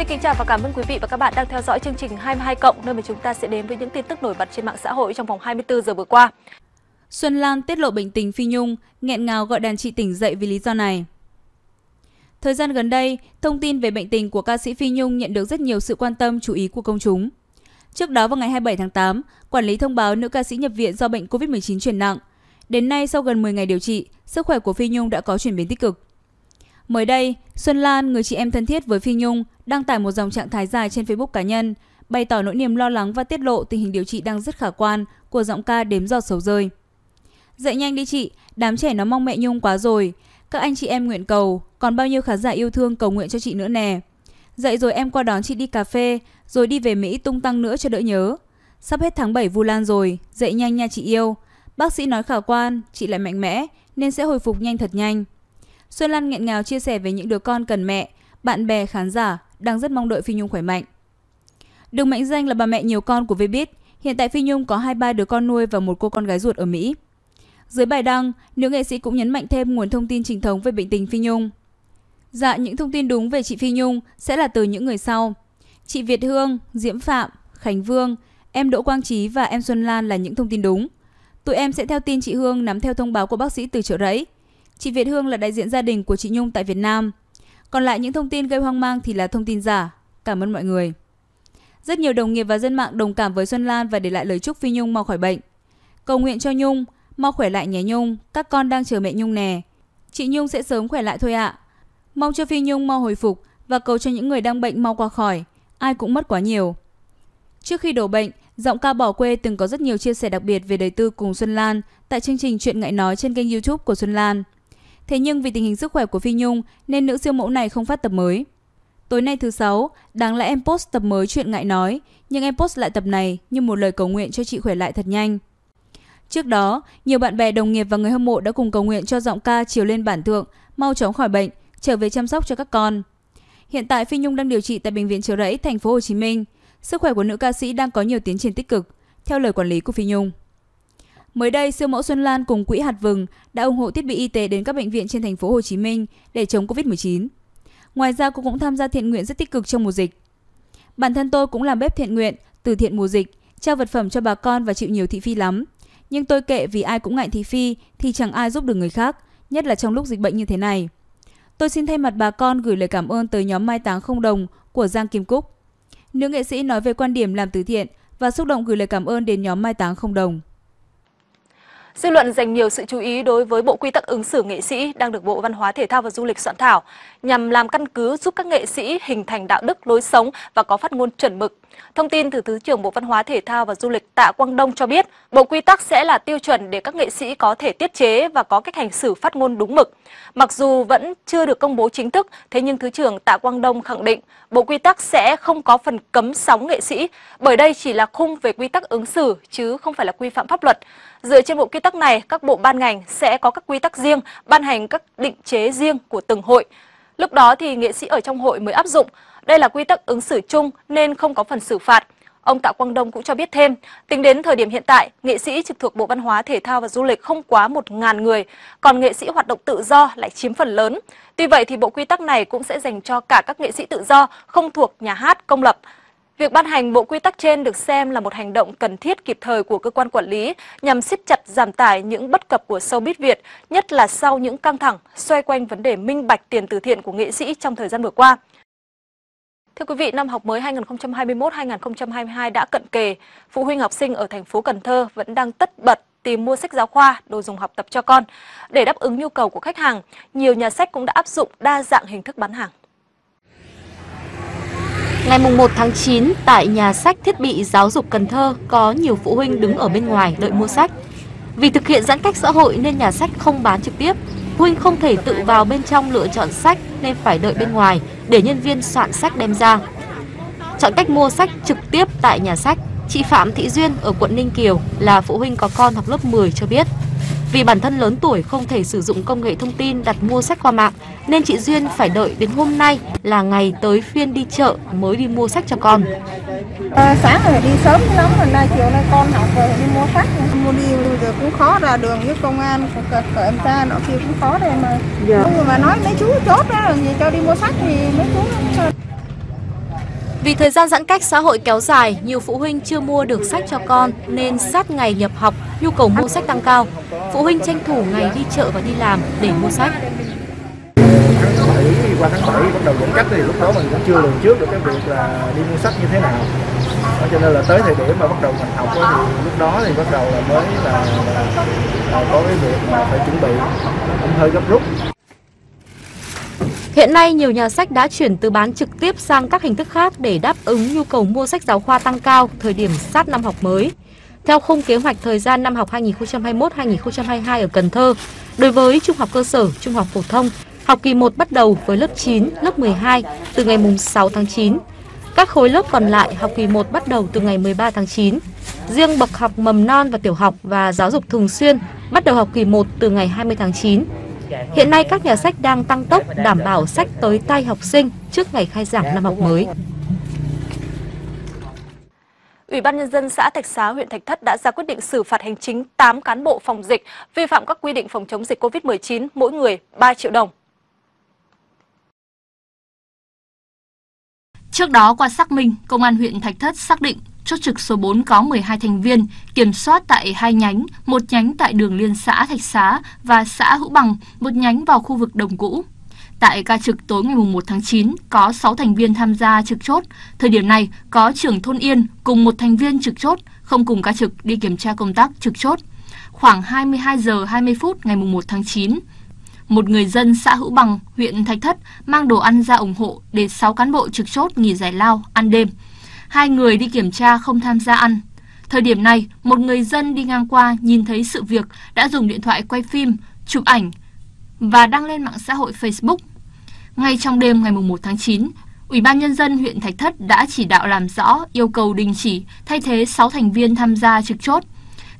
Xin kính chào và cảm ơn quý vị và các bạn đang theo dõi chương trình 22 cộng nơi mà chúng ta sẽ đến với những tin tức nổi bật trên mạng xã hội trong vòng 24 giờ vừa qua. Xuân Lan tiết lộ bệnh tình Phi Nhung, nghẹn ngào gọi đàn chị tỉnh dậy vì lý do này. Thời gian gần đây, thông tin về bệnh tình của ca sĩ Phi Nhung nhận được rất nhiều sự quan tâm chú ý của công chúng. Trước đó vào ngày 27 tháng 8, quản lý thông báo nữ ca sĩ nhập viện do bệnh COVID-19 chuyển nặng. Đến nay sau gần 10 ngày điều trị, sức khỏe của Phi Nhung đã có chuyển biến tích cực. Mới đây, Xuân Lan, người chị em thân thiết với Phi Nhung, đăng tải một dòng trạng thái dài trên Facebook cá nhân, bày tỏ nỗi niềm lo lắng và tiết lộ tình hình điều trị đang rất khả quan của giọng ca đếm giọt sầu rơi. Dậy nhanh đi chị, đám trẻ nó mong mẹ Nhung quá rồi. Các anh chị em nguyện cầu, còn bao nhiêu khán giả yêu thương cầu nguyện cho chị nữa nè. Dậy rồi em qua đón chị đi cà phê, rồi đi về Mỹ tung tăng nữa cho đỡ nhớ. Sắp hết tháng 7 Vu Lan rồi, dậy nhanh nha chị yêu. Bác sĩ nói khả quan, chị lại mạnh mẽ nên sẽ hồi phục nhanh thật nhanh. Xuân Lan nghẹn ngào chia sẻ về những đứa con cần mẹ, bạn bè khán giả đang rất mong đợi Phi Nhung khỏe mạnh. Được mệnh danh là bà mẹ nhiều con của Vbiz, hiện tại Phi Nhung có hai ba đứa con nuôi và một cô con gái ruột ở Mỹ. Dưới bài đăng, nữ nghệ sĩ cũng nhấn mạnh thêm nguồn thông tin chính thống về bệnh tình Phi Nhung. Dạ, những thông tin đúng về chị Phi Nhung sẽ là từ những người sau. Chị Việt Hương, Diễm Phạm, Khánh Vương, em Đỗ Quang Trí và em Xuân Lan là những thông tin đúng. Tụi em sẽ theo tin chị Hương nắm theo thông báo của bác sĩ từ chợ rẫy. Chị Việt Hương là đại diện gia đình của chị Nhung tại Việt Nam. Còn lại những thông tin gây hoang mang thì là thông tin giả. Cảm ơn mọi người. Rất nhiều đồng nghiệp và dân mạng đồng cảm với Xuân Lan và để lại lời chúc Phi Nhung mau khỏi bệnh. Cầu nguyện cho Nhung, mau khỏe lại nhé Nhung, các con đang chờ mẹ Nhung nè. Chị Nhung sẽ sớm khỏe lại thôi ạ. Mong cho Phi Nhung mau hồi phục và cầu cho những người đang bệnh mau qua khỏi, ai cũng mất quá nhiều. Trước khi đổ bệnh, giọng ca bỏ quê từng có rất nhiều chia sẻ đặc biệt về đời tư cùng Xuân Lan tại chương trình Chuyện ngại nói trên kênh YouTube của Xuân Lan. Thế nhưng vì tình hình sức khỏe của Phi Nhung nên nữ siêu mẫu này không phát tập mới. Tối nay thứ sáu, đáng lẽ em post tập mới chuyện ngại nói, nhưng em post lại tập này như một lời cầu nguyện cho chị khỏe lại thật nhanh. Trước đó, nhiều bạn bè đồng nghiệp và người hâm mộ đã cùng cầu nguyện cho giọng ca chiều lên bản thượng, mau chóng khỏi bệnh, trở về chăm sóc cho các con. Hiện tại Phi Nhung đang điều trị tại bệnh viện Chợ Rẫy, thành phố Hồ Chí Minh. Sức khỏe của nữ ca sĩ đang có nhiều tiến triển tích cực, theo lời quản lý của Phi Nhung. Mới đây, siêu mẫu Xuân Lan cùng quỹ hạt vừng đã ủng hộ thiết bị y tế đến các bệnh viện trên thành phố Hồ Chí Minh để chống Covid-19. Ngoài ra, cô cũng tham gia thiện nguyện rất tích cực trong mùa dịch. Bản thân tôi cũng làm bếp thiện nguyện, từ thiện mùa dịch, trao vật phẩm cho bà con và chịu nhiều thị phi lắm. Nhưng tôi kệ vì ai cũng ngại thị phi thì chẳng ai giúp được người khác, nhất là trong lúc dịch bệnh như thế này. Tôi xin thay mặt bà con gửi lời cảm ơn tới nhóm Mai Táng Không Đồng của Giang Kim Cúc. Nữ nghệ sĩ nói về quan điểm làm từ thiện và xúc động gửi lời cảm ơn đến nhóm Mai Táng Không Đồng. Dư luận dành nhiều sự chú ý đối với Bộ Quy tắc ứng xử nghệ sĩ đang được Bộ Văn hóa Thể thao và Du lịch soạn thảo nhằm làm căn cứ giúp các nghệ sĩ hình thành đạo đức lối sống và có phát ngôn chuẩn mực. Thông tin từ Thứ trưởng Bộ Văn hóa Thể thao và Du lịch Tạ Quang Đông cho biết, Bộ Quy tắc sẽ là tiêu chuẩn để các nghệ sĩ có thể tiết chế và có cách hành xử phát ngôn đúng mực. Mặc dù vẫn chưa được công bố chính thức, thế nhưng Thứ trưởng Tạ Quang Đông khẳng định Bộ Quy tắc sẽ không có phần cấm sóng nghệ sĩ, bởi đây chỉ là khung về quy tắc ứng xử chứ không phải là quy phạm pháp luật. Dựa trên bộ quy tắc này, các bộ ban ngành sẽ có các quy tắc riêng, ban hành các định chế riêng của từng hội. Lúc đó thì nghệ sĩ ở trong hội mới áp dụng. Đây là quy tắc ứng xử chung nên không có phần xử phạt. Ông Tạ Quang Đông cũng cho biết thêm, tính đến thời điểm hiện tại, nghệ sĩ trực thuộc Bộ Văn hóa, Thể thao và Du lịch không quá 1.000 người, còn nghệ sĩ hoạt động tự do lại chiếm phần lớn. Tuy vậy thì bộ quy tắc này cũng sẽ dành cho cả các nghệ sĩ tự do không thuộc nhà hát công lập. Việc ban hành bộ quy tắc trên được xem là một hành động cần thiết kịp thời của cơ quan quản lý nhằm siết chặt giảm tải những bất cập của showbiz Việt, nhất là sau những căng thẳng xoay quanh vấn đề minh bạch tiền từ thiện của nghệ sĩ trong thời gian vừa qua. Thưa quý vị, năm học mới 2021-2022 đã cận kề. Phụ huynh học sinh ở thành phố Cần Thơ vẫn đang tất bật tìm mua sách giáo khoa, đồ dùng học tập cho con. Để đáp ứng nhu cầu của khách hàng, nhiều nhà sách cũng đã áp dụng đa dạng hình thức bán hàng. Ngày 1 tháng 9, tại nhà sách thiết bị giáo dục Cần Thơ có nhiều phụ huynh đứng ở bên ngoài đợi mua sách. Vì thực hiện giãn cách xã hội nên nhà sách không bán trực tiếp. Phụ huynh không thể tự vào bên trong lựa chọn sách nên phải đợi bên ngoài để nhân viên soạn sách đem ra. Chọn cách mua sách trực tiếp tại nhà sách, chị Phạm Thị Duyên ở quận Ninh Kiều là phụ huynh có con học lớp 10 cho biết. Vì bản thân lớn tuổi không thể sử dụng công nghệ thông tin đặt mua sách qua mạng nên chị Duyên phải đợi đến hôm nay là ngày tới phiên đi chợ mới đi mua sách cho con. À, sáng phải đi sớm lắm rồi nay chiều nay con học rồi đi mua sách mua đi bây giờ cũng khó ra đường với công an của em ta nọ kia cũng khó đây mà dạ. nhưng mà nói mấy chú chốt đó rồi gì cho đi mua sách thì mấy chú vì thời gian giãn cách xã hội kéo dài, nhiều phụ huynh chưa mua được sách cho con nên sát ngày nhập học, nhu cầu mua sách tăng cao. Phụ huynh tranh thủ ngày đi chợ và đi làm để mua sách. Tháng 7 qua tháng 7 bắt đầu giãn cách thì lúc đó mình cũng chưa lường trước được cái việc là đi mua sách như thế nào. Đó, cho nên là tới thời điểm mà bắt đầu mình học thì lúc đó thì bắt đầu là mới là, là, là có cái việc mà phải chuẩn bị cũng hơi gấp rút. Hiện nay, nhiều nhà sách đã chuyển từ bán trực tiếp sang các hình thức khác để đáp ứng nhu cầu mua sách giáo khoa tăng cao thời điểm sát năm học mới. Theo khung kế hoạch thời gian năm học 2021-2022 ở Cần Thơ, đối với trung học cơ sở, trung học phổ thông, học kỳ 1 bắt đầu với lớp 9, lớp 12 từ ngày mùng 6 tháng 9. Các khối lớp còn lại học kỳ 1 bắt đầu từ ngày 13 tháng 9. Riêng bậc học mầm non và tiểu học và giáo dục thường xuyên bắt đầu học kỳ 1 từ ngày 20 tháng 9. Hiện nay các nhà sách đang tăng tốc đảm bảo sách tới tay học sinh trước ngày khai giảng năm học mới. Ủy ban Nhân dân xã Thạch Xá, huyện Thạch Thất đã ra quyết định xử phạt hành chính 8 cán bộ phòng dịch vi phạm các quy định phòng chống dịch COVID-19 mỗi người 3 triệu đồng. Trước đó qua xác minh, Công an huyện Thạch Thất xác định chốt trực số 4 có 12 thành viên, kiểm soát tại hai nhánh, một nhánh tại đường liên xã Thạch Xá và xã Hữu Bằng, một nhánh vào khu vực Đồng Cũ. Tại ca trực tối ngày 1 tháng 9, có 6 thành viên tham gia trực chốt. Thời điểm này, có trưởng thôn Yên cùng một thành viên trực chốt, không cùng ca trực đi kiểm tra công tác trực chốt. Khoảng 22 giờ 20 phút ngày 1 tháng 9, một người dân xã Hữu Bằng, huyện Thạch Thất mang đồ ăn ra ủng hộ để 6 cán bộ trực chốt nghỉ giải lao, ăn đêm. Hai người đi kiểm tra không tham gia ăn. Thời điểm này, một người dân đi ngang qua nhìn thấy sự việc đã dùng điện thoại quay phim, chụp ảnh và đăng lên mạng xã hội Facebook. Ngay trong đêm ngày 1 tháng 9, Ủy ban Nhân dân huyện Thạch Thất đã chỉ đạo làm rõ yêu cầu đình chỉ thay thế 6 thành viên tham gia trực chốt.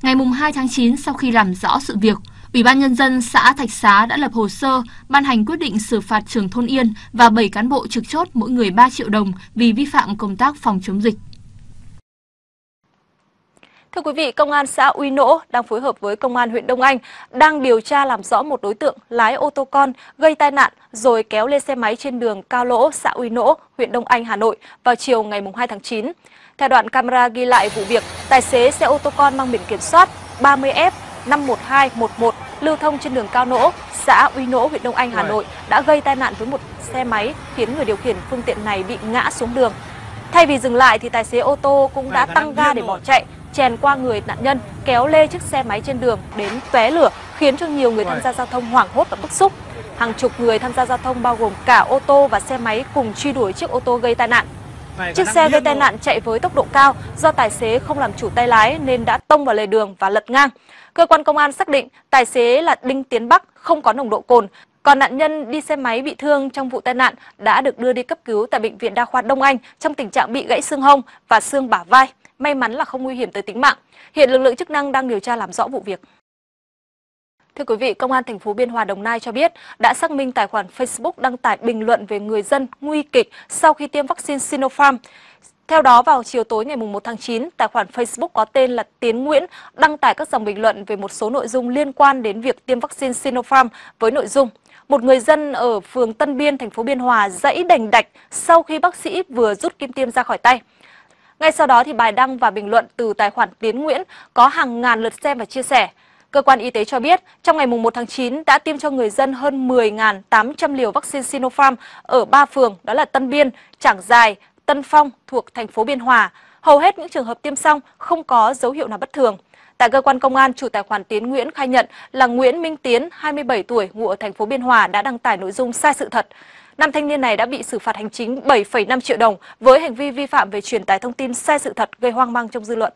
Ngày 2 tháng 9 sau khi làm rõ sự việc, Ủy ban Nhân dân xã Thạch Xá đã lập hồ sơ, ban hành quyết định xử phạt trưởng thôn Yên và 7 cán bộ trực chốt mỗi người 3 triệu đồng vì vi phạm công tác phòng chống dịch. Thưa quý vị, Công an xã Uy Nỗ đang phối hợp với Công an huyện Đông Anh đang điều tra làm rõ một đối tượng lái ô tô con gây tai nạn rồi kéo lên xe máy trên đường Cao Lỗ, xã Uy Nỗ, huyện Đông Anh, Hà Nội vào chiều ngày 2 tháng 9. Theo đoạn camera ghi lại vụ việc, tài xế xe ô tô con mang biển kiểm soát 30F 51211 lưu thông trên đường Cao Nỗ, xã Uy Nỗ, huyện Đông Anh, Hà Nội đã gây tai nạn với một xe máy khiến người điều khiển phương tiện này bị ngã xuống đường. Thay vì dừng lại thì tài xế ô tô cũng đã tăng ga để bỏ chạy, chèn qua người nạn nhân, kéo lê chiếc xe máy trên đường đến tóe lửa, khiến cho nhiều người tham gia giao thông hoảng hốt và bức xúc. Hàng chục người tham gia giao thông bao gồm cả ô tô và xe máy cùng truy đuổi chiếc ô tô gây tai nạn. Chiếc xe gây tai nạn chạy với tốc độ cao do tài xế không làm chủ tay lái nên đã tông vào lề đường và lật ngang. Cơ quan công an xác định tài xế là Đinh Tiến Bắc không có nồng độ cồn, còn nạn nhân đi xe máy bị thương trong vụ tai nạn đã được đưa đi cấp cứu tại bệnh viện đa khoa Đông Anh trong tình trạng bị gãy xương hông và xương bả vai. May mắn là không nguy hiểm tới tính mạng. Hiện lực lượng chức năng đang điều tra làm rõ vụ việc. Thưa quý vị, Công an thành phố Biên Hòa Đồng Nai cho biết đã xác minh tài khoản Facebook đăng tải bình luận về người dân nguy kịch sau khi tiêm vaccine Sinopharm. Theo đó, vào chiều tối ngày 1 tháng 9, tài khoản Facebook có tên là Tiến Nguyễn đăng tải các dòng bình luận về một số nội dung liên quan đến việc tiêm vaccine Sinopharm với nội dung một người dân ở phường Tân Biên, thành phố Biên Hòa dãy đành đạch sau khi bác sĩ vừa rút kim tiêm ra khỏi tay. Ngay sau đó thì bài đăng và bình luận từ tài khoản Tiến Nguyễn có hàng ngàn lượt xem và chia sẻ. Cơ quan y tế cho biết, trong ngày 1 tháng 9 đã tiêm cho người dân hơn 10.800 liều vaccine Sinopharm ở ba phường đó là Tân Biên, Trảng Dài, Tân Phong thuộc thành phố Biên Hòa. Hầu hết những trường hợp tiêm xong không có dấu hiệu nào bất thường. Tại cơ quan công an, chủ tài khoản Tiến Nguyễn khai nhận là Nguyễn Minh Tiến, 27 tuổi, ngụ ở thành phố Biên Hòa đã đăng tải nội dung sai sự thật. Nam thanh niên này đã bị xử phạt hành chính 7,5 triệu đồng với hành vi vi phạm về truyền tải thông tin sai sự thật gây hoang mang trong dư luận.